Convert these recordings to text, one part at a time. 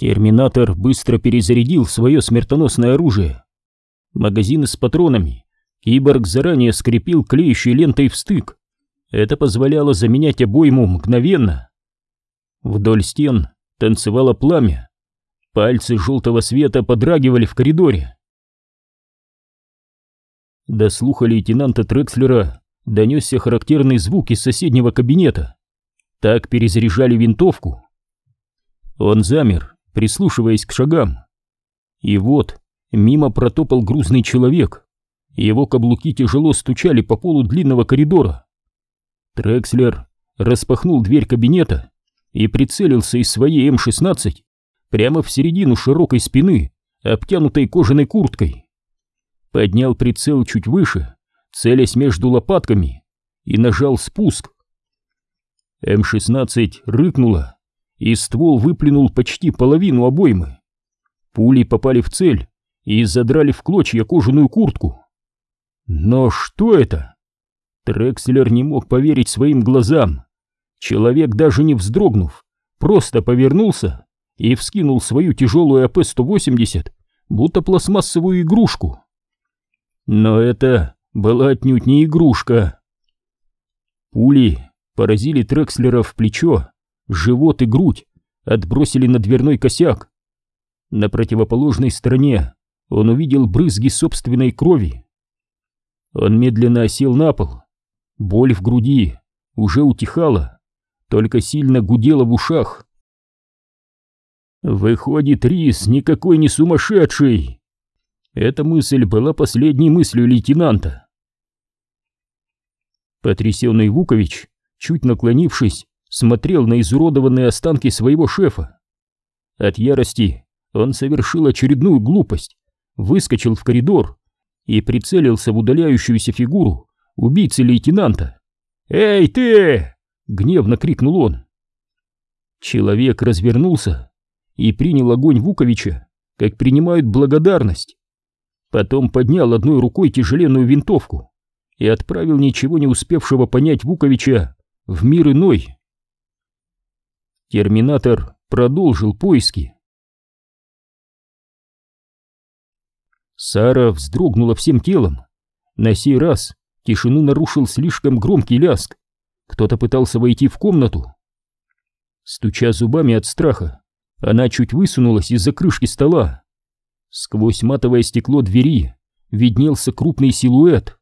Терминатор быстро перезарядил свое смертоносное оружие. Магазины с патронами киборг заранее скрепил клеющей лентой в стык. Это позволяло заменять обойму мгновенно. Вдоль стен танцевало пламя. Пальцы желтого света подрагивали в коридоре. До слуха лейтенанта Трекслера донесся характерный звук из соседнего кабинета. Так перезаряжали винтовку. Он замер, прислушиваясь к шагам. И вот мимо протопал грузный человек. Его каблуки тяжело стучали по полу длинного коридора. Трекслер распахнул дверь кабинета и прицелился из своей М-16 прямо в середину широкой спины, обтянутой кожаной курткой. Поднял прицел чуть выше, целясь между лопатками, и нажал спуск. М-16 рыкнула, и ствол выплюнул почти половину обоймы. Пули попали в цель и задрали в клочья кожаную куртку. Но что это? Трекслер не мог поверить своим глазам. Человек, даже не вздрогнув, просто повернулся и вскинул свою тяжелую АП-180, будто пластмассовую игрушку. Но это была отнюдь не игрушка. Пули поразили Трекслера в плечо, живот и грудь, отбросили на дверной косяк. На противоположной стороне он увидел брызги собственной крови. Он медленно осел на пол. Боль в груди уже утихала, только сильно гудела в ушах. «Выходит, Рис никакой не сумасшедший!» Эта мысль была последней мыслью лейтенанта. Потрясенный Вукович, чуть наклонившись, смотрел на изуродованные останки своего шефа. От ярости он совершил очередную глупость, выскочил в коридор и прицелился в удаляющуюся фигуру убийцы лейтенанта. «Эй, ты!» — гневно крикнул он. Человек развернулся и принял огонь Вуковича, как принимают благодарность. Потом поднял одной рукой тяжеленную винтовку и отправил ничего не успевшего понять Вуковича в мир иной. Терминатор продолжил поиски. Сара вздрогнула всем телом. На сей раз тишину нарушил слишком громкий ляск. Кто-то пытался войти в комнату. Стуча зубами от страха, она чуть высунулась из-за крышки стола. Сквозь матовое стекло двери виднелся крупный силуэт.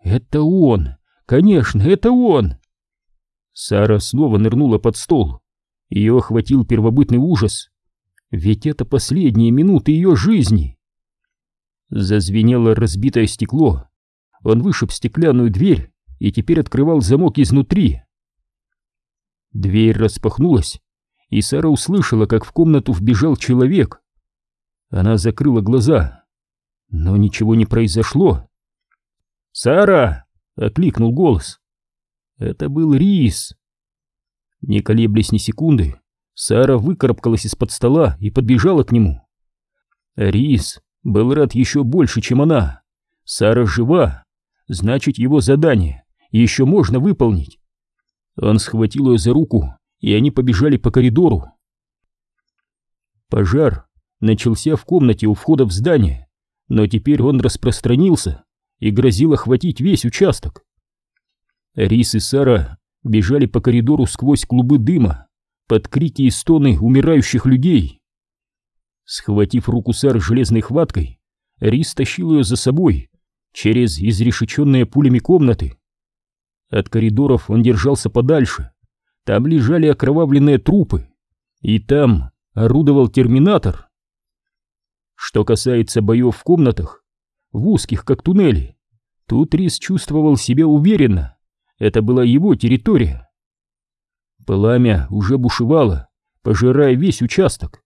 «Это он! Конечно, это он!» Сара снова нырнула под стол. Ее охватил первобытный ужас. Ведь это последние минуты ее жизни. Зазвенело разбитое стекло. Он вышиб стеклянную дверь и теперь открывал замок изнутри. Дверь распахнулась, и Сара услышала, как в комнату вбежал человек. Она закрыла глаза, но ничего не произошло. «Сара!» — окликнул голос. Это был Рис. Не колеблясь ни секунды, Сара выкарабкалась из-под стола и подбежала к нему. Рис был рад еще больше, чем она. Сара жива, значит его задание еще можно выполнить. Он схватил ее за руку, и они побежали по коридору. Пожар начался в комнате у входа в здание, но теперь он распространился и грозил охватить весь участок. Рис и Сара бежали по коридору сквозь клубы дыма, под крики и стоны умирающих людей. Схватив руку Сары железной хваткой, Рис тащил ее за собой через изрешеченные пулями комнаты. От коридоров он держался подальше, там лежали окровавленные трупы, и там орудовал терминатор. Что касается боев в комнатах, в узких, как туннели, тут Рис чувствовал себя уверенно. Это была его территория. Пламя уже бушевало, пожирая весь участок.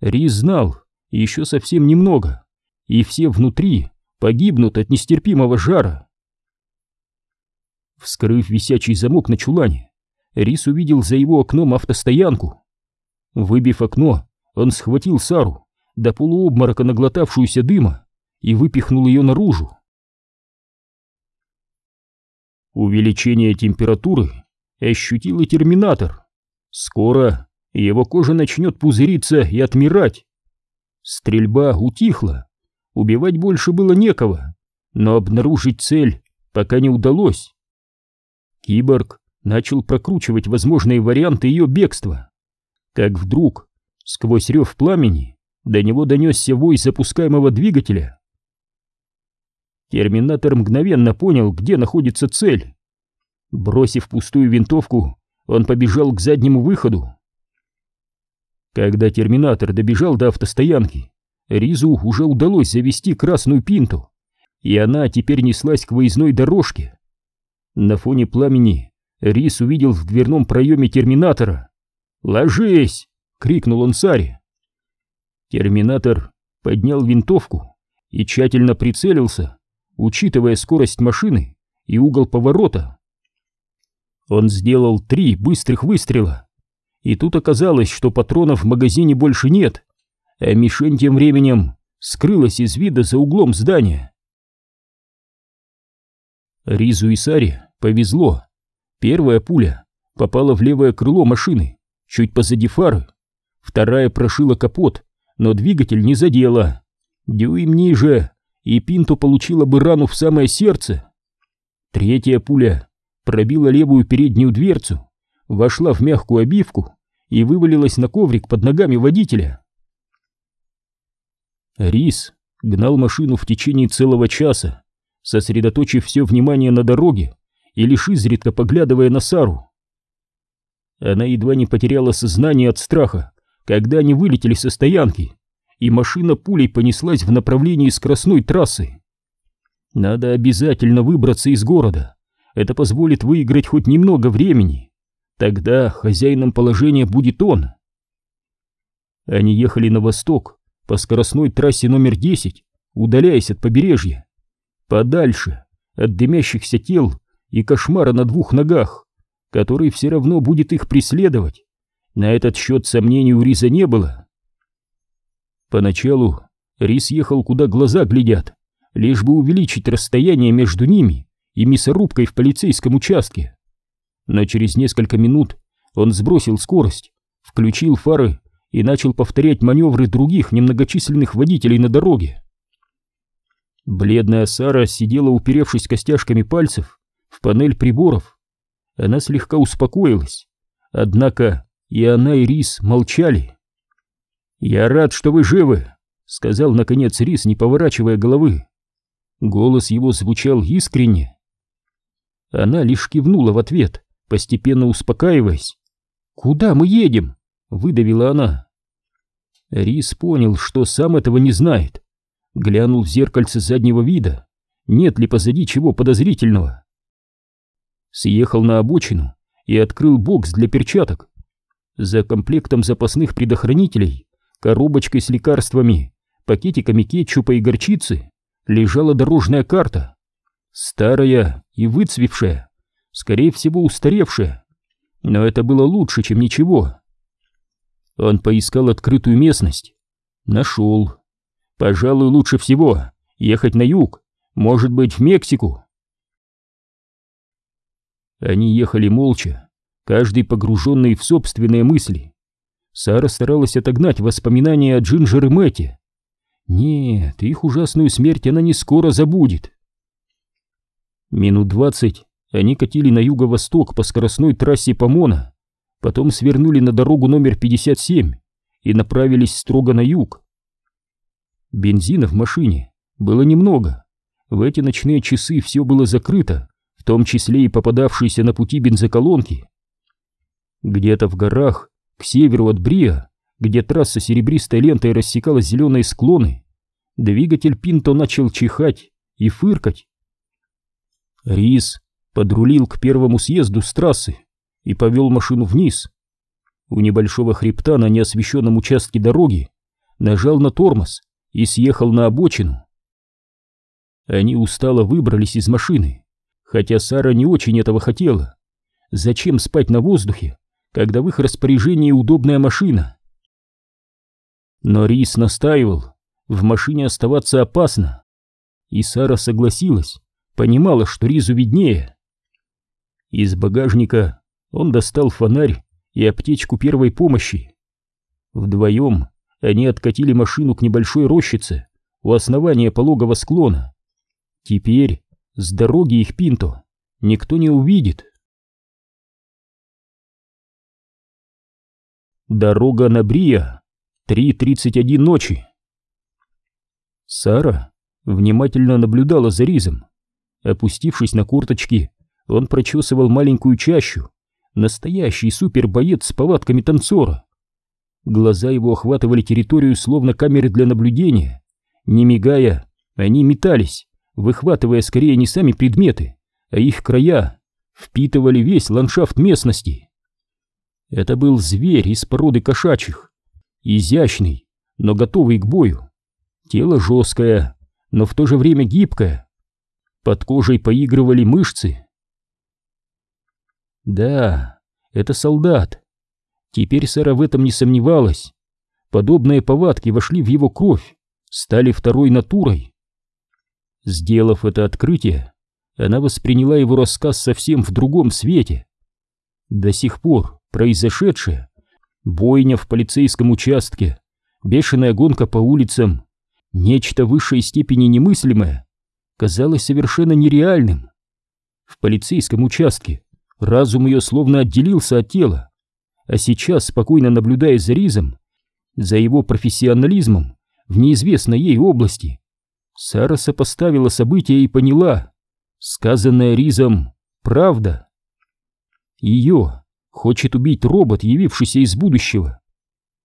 Рис знал, еще совсем немного, и все внутри погибнут от нестерпимого жара. Вскрыв висячий замок на чулане, Рис увидел за его окном автостоянку. Выбив окно, он схватил Сару, до полуобморока наглотавшуюся дыма, и выпихнул ее наружу. Увеличение температуры ощутил и терминатор. Скоро его кожа начнет пузыриться и отмирать. Стрельба утихла, убивать больше было некого, но обнаружить цель пока не удалось. Киборг начал прокручивать возможные варианты ее бегства. Как вдруг, сквозь рев пламени, до него донесся вой запускаемого двигателя. Терминатор мгновенно понял, где находится цель. Бросив пустую винтовку, он побежал к заднему выходу. Когда Терминатор добежал до автостоянки, Ризу уже удалось завести красную пинту, и она теперь неслась к выездной дорожке. На фоне пламени Риз увидел в дверном проеме Терминатора. «Ложись!» — крикнул он Саре. Терминатор поднял винтовку и тщательно прицелился, учитывая скорость машины и угол поворота. Он сделал три быстрых выстрела, и тут оказалось, что патронов в магазине больше нет, а мишень тем временем скрылась из вида за углом здания. Ризу и Саре повезло. Первая пуля попала в левое крыло машины, чуть позади фары. Вторая прошила капот, но двигатель не задела. Дюйм ниже, и Пинто получила бы рану в самое сердце. Третья пуля пробила левую переднюю дверцу, вошла в мягкую обивку и вывалилась на коврик под ногами водителя. Рис гнал машину в течение целого часа, сосредоточив все внимание на дороге и лишь изредка поглядывая на Сару. Она едва не потеряла сознание от страха, когда они вылетели со стоянки, и машина пулей понеслась в направлении скоростной трассы. Надо обязательно выбраться из города. Это позволит выиграть хоть немного времени. Тогда хозяином положения будет он. Они ехали на восток по скоростной трассе номер 10, удаляясь от побережья. Подальше от дымящихся тел и кошмара на двух ногах, который все равно будет их преследовать. На этот счет сомнений у Риза не было. Поначалу Рис ехал куда глаза глядят, лишь бы увеличить расстояние между ними и мясорубкой в полицейском участке. Но через несколько минут он сбросил скорость, включил фары и начал повторять маневры других немногочисленных водителей на дороге. Бледная Сара сидела, уперевшись костяшками пальцев, в панель приборов. Она слегка успокоилась, однако и она, и Рис молчали. «Я рад, что вы живы», — сказал, наконец, Рис, не поворачивая головы. Голос его звучал искренне. Она лишь кивнула в ответ, постепенно успокаиваясь. «Куда мы едем?» — выдавила она. Рис понял, что сам этого не знает. Глянул в зеркальце заднего вида, нет ли позади чего подозрительного. Съехал на обочину и открыл бокс для перчаток. За комплектом запасных предохранителей, коробочкой с лекарствами, пакетиками кетчупа и горчицы лежала дорожная карта. Старая и выцвевшая, скорее всего устаревшая, но это было лучше, чем ничего. Он поискал открытую местность. Нашел. Пожалуй, лучше всего ехать на юг, может быть, в Мексику. Они ехали молча, каждый погруженный в собственные мысли. Сара старалась отогнать воспоминания о Джинджер и Мэтте. Нет, их ужасную смерть она не скоро забудет. Минут двадцать они катили на юго-восток по скоростной трассе Помона, потом свернули на дорогу номер 57 и направились строго на юг. Бензина в машине было немного. В эти ночные часы все было закрыто, в том числе и попадавшиеся на пути бензоколонки. Где-то в горах, к северу от Бриа, где трасса серебристой лентой рассекала зеленые склоны, двигатель Пинто начал чихать и фыркать. Рис подрулил к первому съезду с трассы и повел машину вниз. У небольшого хребта на неосвещенном участке дороги нажал на тормоз и съехал на обочину. Они устало выбрались из машины, хотя Сара не очень этого хотела. Зачем спать на воздухе, когда в их распоряжении удобная машина. Но Рис настаивал, в машине оставаться опасно. И Сара согласилась, понимала, что Ризу виднее. Из багажника он достал фонарь и аптечку первой помощи. Вдвоем они откатили машину к небольшой рощице у основания пологого склона. Теперь с дороги их пинто никто не увидит. Дорога на Брия. 3.31 ночи. Сара внимательно наблюдала за Ризом. Опустившись на курточки, он прочесывал маленькую чащу. Настоящий супербоец с повадками танцора. Глаза его охватывали территорию словно камеры для наблюдения. Не мигая, они метались, выхватывая скорее не сами предметы, а их края, впитывали весь ландшафт местности. Это был зверь из породы кошачьих, изящный, но готовый к бою. Тело жесткое, но в то же время гибкое. Под кожей поигрывали мышцы. Да, это солдат. Теперь Сара в этом не сомневалась. Подобные повадки вошли в его кровь, стали второй натурой. Сделав это открытие, она восприняла его рассказ совсем в другом свете. До сих пор произошедшее, бойня в полицейском участке, бешеная гонка по улицам, нечто высшей степени немыслимое, казалось совершенно нереальным. В полицейском участке разум ее словно отделился от тела, а сейчас, спокойно наблюдая за Ризом, за его профессионализмом в неизвестной ей области, Сара сопоставила события и поняла, сказанное Ризом правда. Ее хочет убить робот, явившийся из будущего.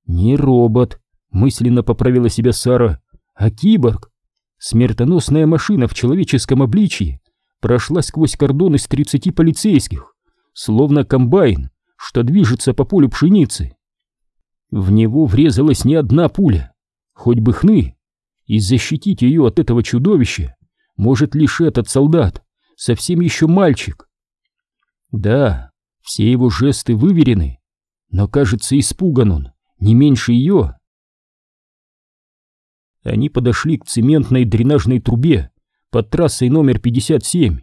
Не робот, мысленно поправила себя Сара, а киборг. Смертоносная машина в человеческом обличии прошла сквозь кордон из 30 полицейских, словно комбайн, что движется по полю пшеницы. В него врезалась не одна пуля, хоть бы хны, и защитить ее от этого чудовища может лишь этот солдат, совсем еще мальчик. Да, все его жесты выверены, но, кажется, испуган он не меньше ее. Они подошли к цементной дренажной трубе под трассой номер 57.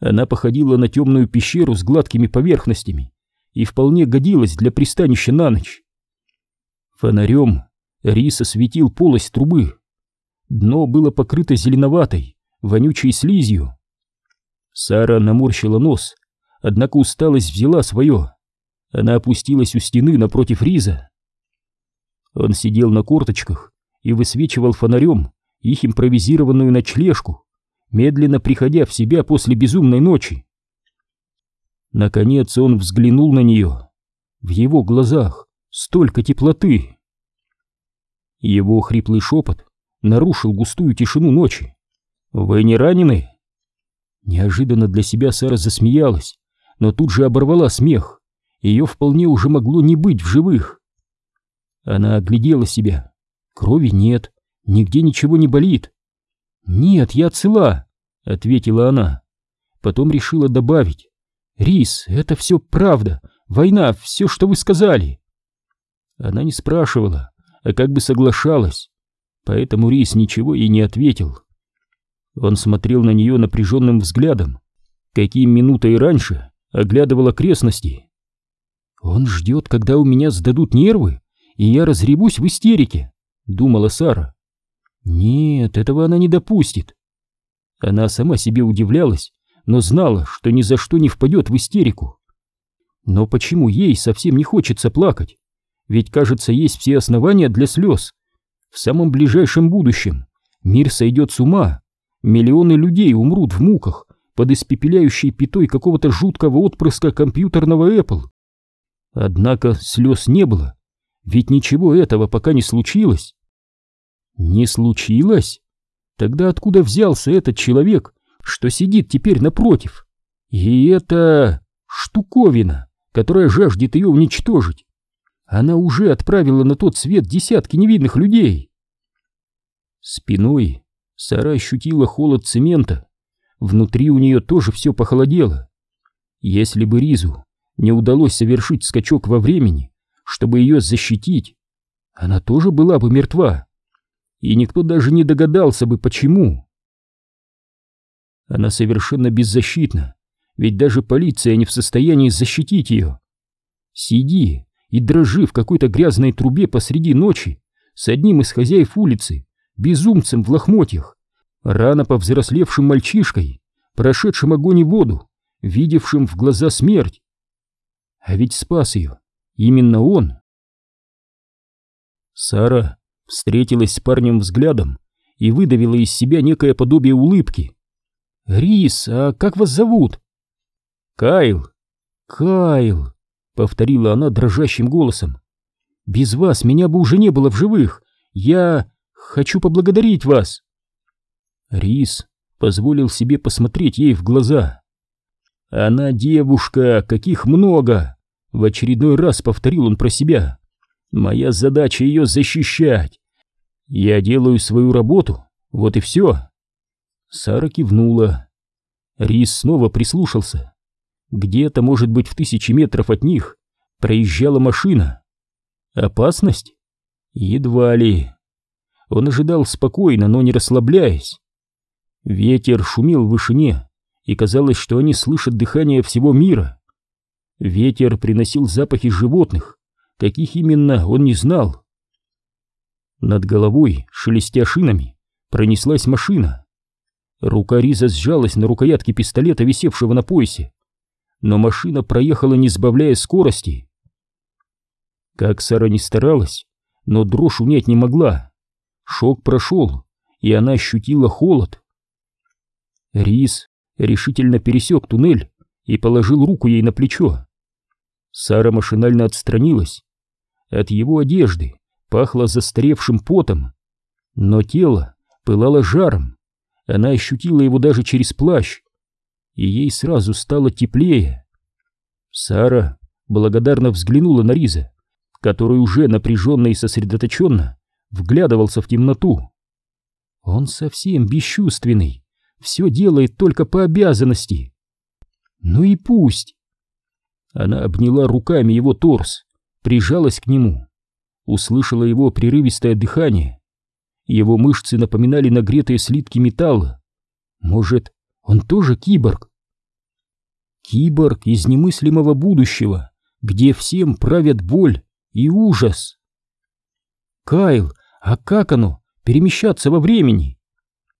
Она походила на темную пещеру с гладкими поверхностями и вполне годилась для пристанища на ночь. Фонарем Рис осветил полость трубы. Дно было покрыто зеленоватой, вонючей слизью. Сара наморщила нос, однако усталость взяла свое. Она опустилась у стены напротив Риза. Он сидел на корточках и высвечивал фонарем их импровизированную ночлежку, медленно приходя в себя после безумной ночи. Наконец он взглянул на нее. В его глазах столько теплоты. Его хриплый шепот нарушил густую тишину ночи. «Вы не ранены?» Неожиданно для себя Сара засмеялась, но тут же оборвала смех. Ее вполне уже могло не быть в живых. Она оглядела себя. Крови нет, нигде ничего не болит. Нет, я цела, ответила она. Потом решила добавить. Рис, это все правда, война, все, что вы сказали. Она не спрашивала, а как бы соглашалась, поэтому Рис ничего ей не ответил. Он смотрел на нее напряженным взглядом, каким минутой раньше оглядывал окрестности. Он ждет, когда у меня сдадут нервы, и я разребусь в истерике думала Сара. Нет, этого она не допустит. Она сама себе удивлялась, но знала, что ни за что не впадет в истерику. Но почему ей совсем не хочется плакать? Ведь, кажется, есть все основания для слез. В самом ближайшем будущем мир сойдет с ума, миллионы людей умрут в муках под испепеляющей пятой какого-то жуткого отпрыска компьютерного Apple. Однако слез не было, ведь ничего этого пока не случилось. Не случилось? Тогда откуда взялся этот человек, что сидит теперь напротив? И это штуковина, которая жаждет ее уничтожить. Она уже отправила на тот свет десятки невидных людей. Спиной Сара ощутила холод цемента. Внутри у нее тоже все похолодело. Если бы Ризу не удалось совершить скачок во времени, чтобы ее защитить, она тоже была бы мертва и никто даже не догадался бы, почему. Она совершенно беззащитна, ведь даже полиция не в состоянии защитить ее. Сиди и дрожи в какой-то грязной трубе посреди ночи с одним из хозяев улицы, безумцем в лохмотьях, рано повзрослевшим мальчишкой, прошедшим огонь и воду, видевшим в глаза смерть. А ведь спас ее именно он. Сара встретилась с парнем взглядом и выдавила из себя некое подобие улыбки. «Рис, а как вас зовут?» «Кайл». «Кайл», — повторила она дрожащим голосом. «Без вас меня бы уже не было в живых. Я хочу поблагодарить вас». Рис позволил себе посмотреть ей в глаза. «Она девушка, каких много!» В очередной раз повторил он про себя. «Моя задача ее защищать. Я делаю свою работу, вот и все». Сара кивнула. Рис снова прислушался. Где-то, может быть, в тысячи метров от них проезжала машина. Опасность? Едва ли. Он ожидал спокойно, но не расслабляясь. Ветер шумел в вышине, и казалось, что они слышат дыхание всего мира. Ветер приносил запахи животных, каких именно он не знал. Над головой, шелестя шинами, пронеслась машина. Рука Риза сжалась на рукоятке пистолета, висевшего на поясе, но машина проехала, не сбавляя скорости. Как Сара не старалась, но дрожь унять не могла. Шок прошел, и она ощутила холод. Рис решительно пересек туннель и положил руку ей на плечо. Сара машинально отстранилась. От его одежды пахло застаревшим потом, но тело пылало жаром. Она ощутила его даже через плащ, и ей сразу стало теплее. Сара благодарно взглянула на Риза, который уже напряженно и сосредоточенно вглядывался в темноту. Он совсем бесчувственный все делает только по обязанности. Ну и пусть. Она обняла руками его торс, прижалась к нему, услышала его прерывистое дыхание. Его мышцы напоминали нагретые слитки металла. Может, он тоже киборг? Киборг из немыслимого будущего, где всем правят боль и ужас. Кайл, а как оно, перемещаться во времени?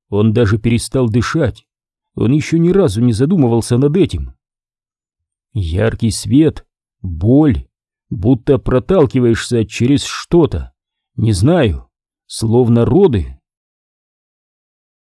Он даже перестал дышать. Он еще ни разу не задумывался над этим. Яркий свет, боль, будто проталкиваешься через что-то. Не знаю, словно роды.